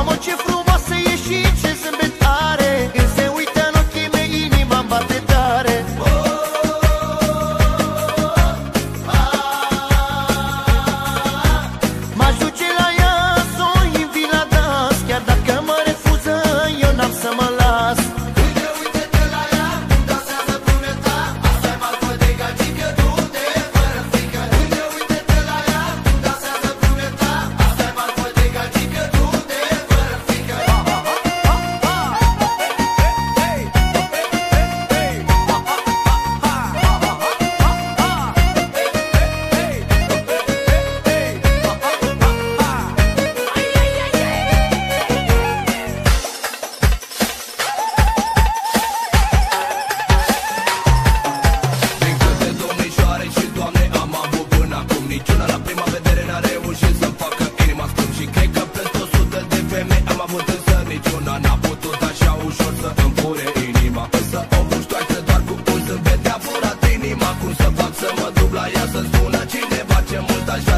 Mamă ce frumos!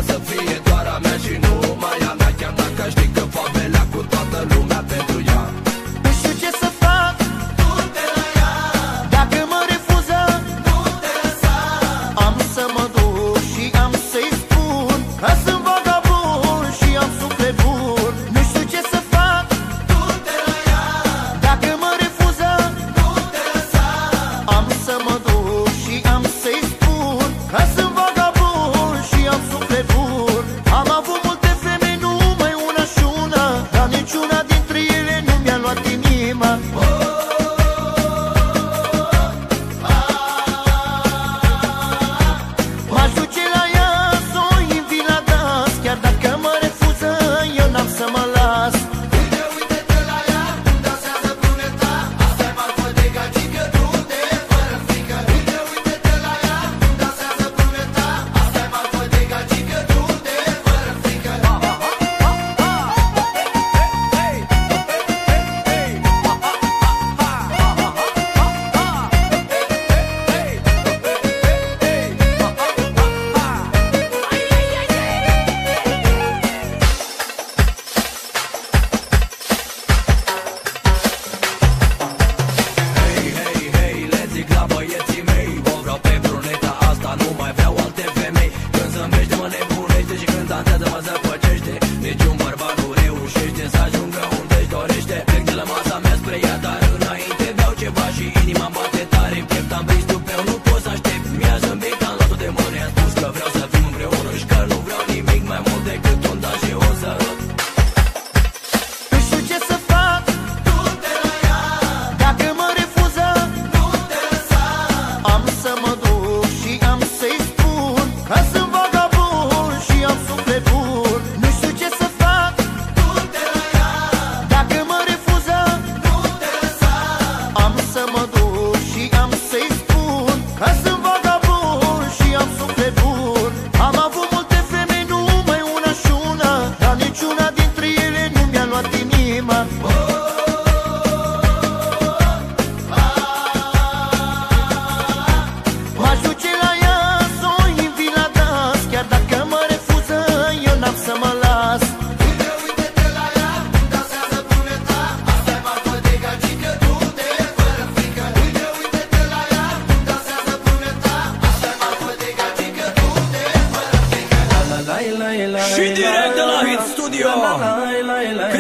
să fie doar a mea și nu What's up? Cristo.